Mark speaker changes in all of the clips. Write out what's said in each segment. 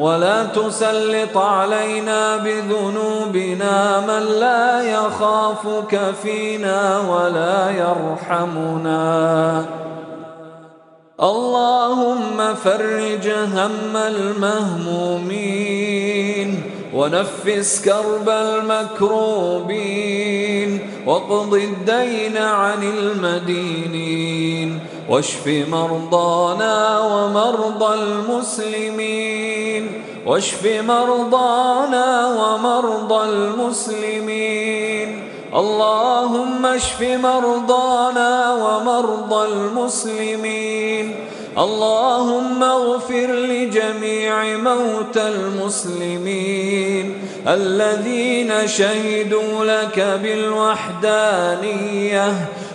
Speaker 1: ولا تسلط علينا بذنوبنا من لا يخافك فينا ولا يرحمنا. اللهم فرج هم المهمومين ونفس كرب المكروبين واقض الدين عن المدينين. واشف مرضانا ومرضى المسلمين. واشف مرضانا ومرضى المسلمين. اللهم اشف مرضانا ومرضى المسلمين. اللهم اغفر لجميع موتى المسلمين. الذين شهدوا لك بالوحدانية.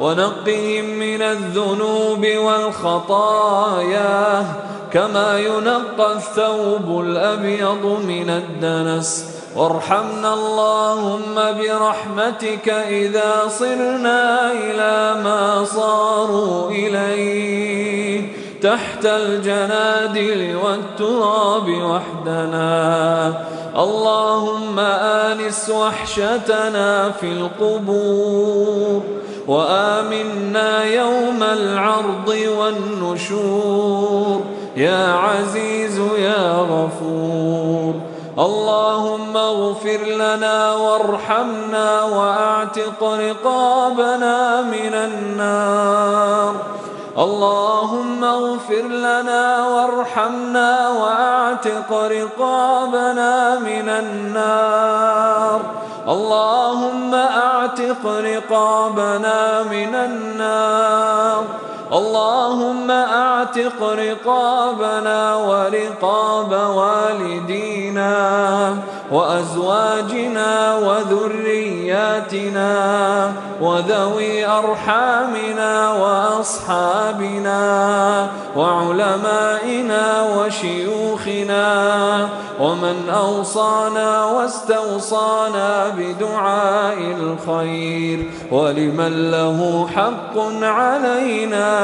Speaker 1: ونقهم من الذنوب والخطايا كما ينقى الثوب الأبيض من الدنس. وارحمنا اللهم برحمتك إذا صرنا إلى ما صاروا إليه. تحت الجنادل والتراب وحدنا. اللهم آنس وحشتنا في القبور. وآمنا يوم العرض والنشور. يا عزيز يا غفور. اللهم اغفر لنا وارحمنا وأعتق رقابنا من النار. اللهم اغفر لنا وارحمنا واعتق رقابنا من النار. اللهم اعتق رقابنا من النار. اللهم أعتق رقابنا ورقاب والدينا وأزواجنا وذرياتنا وذوي أرحامنا وأصحابنا وعلمائنا وشيوخنا ومن أوصانا واستوصانا بدعاء الخير ولمن له حق علينا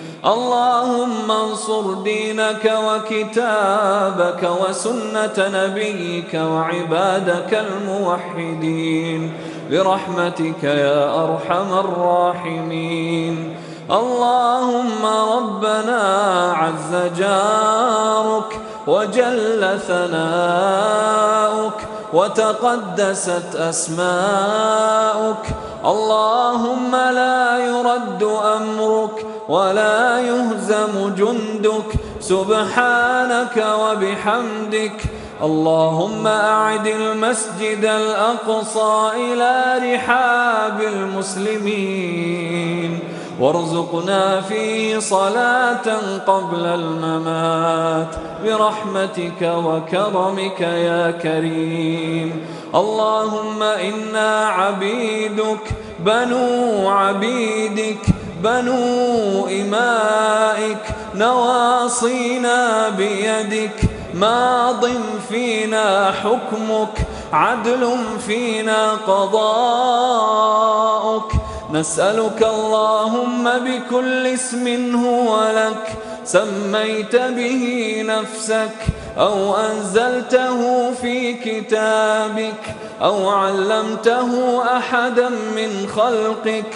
Speaker 1: اللهم انصر دينك وكتابك وسنة نبيك وعبادك الموحدين. برحمتك يا أرحم الراحمين. اللهم ربنا عز جارك وجل ثناؤك وتقدست أسماؤك. اللهم لا يرد أمرك ولا يهزم جندك. سبحانك وبحمدك. اللهم أعد المسجد الأقصى إلى رحاب المسلمين. وارزقنا فيه صلاة قبل الممات. برحمتك وكرمك يا كريم. اللهم إنا عبيدك بنو عبيدك. بنو إمائك نواصينا بيدك. ماض فينا حكمك عدل فينا قضاؤك. نسألك اللهم بكل اسم هو لك. سميت به نفسك أو أنزلته في كتابك أو علمته أحدا من خلقك.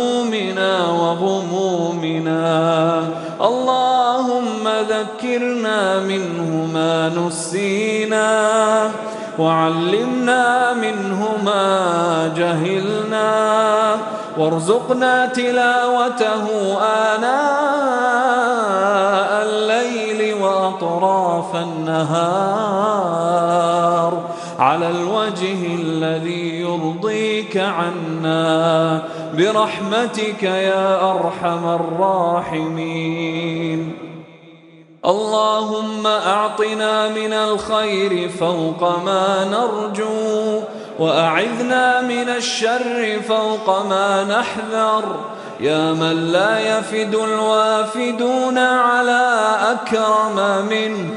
Speaker 1: ذكرنا منه ما نسينا. وعلمنا منه ما جهلنا. وارزقنا تلاوته آناء الليل وأطراف النهار. على الوجه الذي يرضيك عنا برحمتك يا أرحم الراحمين. اللهم أعطنا من الخير فوق ما نرجو وأعذنا من الشر فوق ما نحذر. يا من لا يفد الوافدون على أكرم منه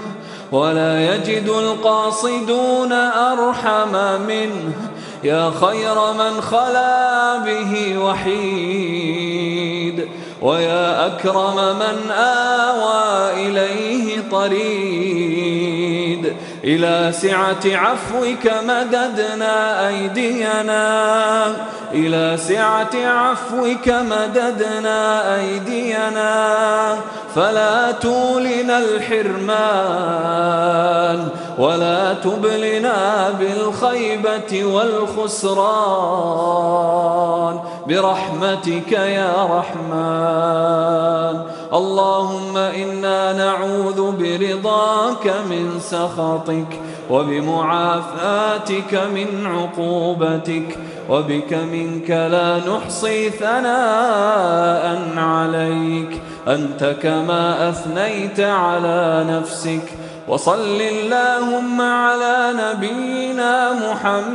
Speaker 1: ولا يجد القاصدون أرحم منه. يا خير من خلا به وحيد ويا أكرم من آوى إليه طريد إلى سعة عفوك مددنا أيدينا. إلى سعة عفوك مددنا أيدينا. فلا تولنا الحرمان ولا تبلنا بالخيبة والخسران. برحمتك يا رحمن. اللهم إنا نعوذ برضاك من سخطك وبمعافاتك من عقوبتك وبك منك لا نحصي ثناء عليك أنت كما أثنيت على نفسك وصل اللهم على نبينا محمد